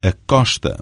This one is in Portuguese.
A Costa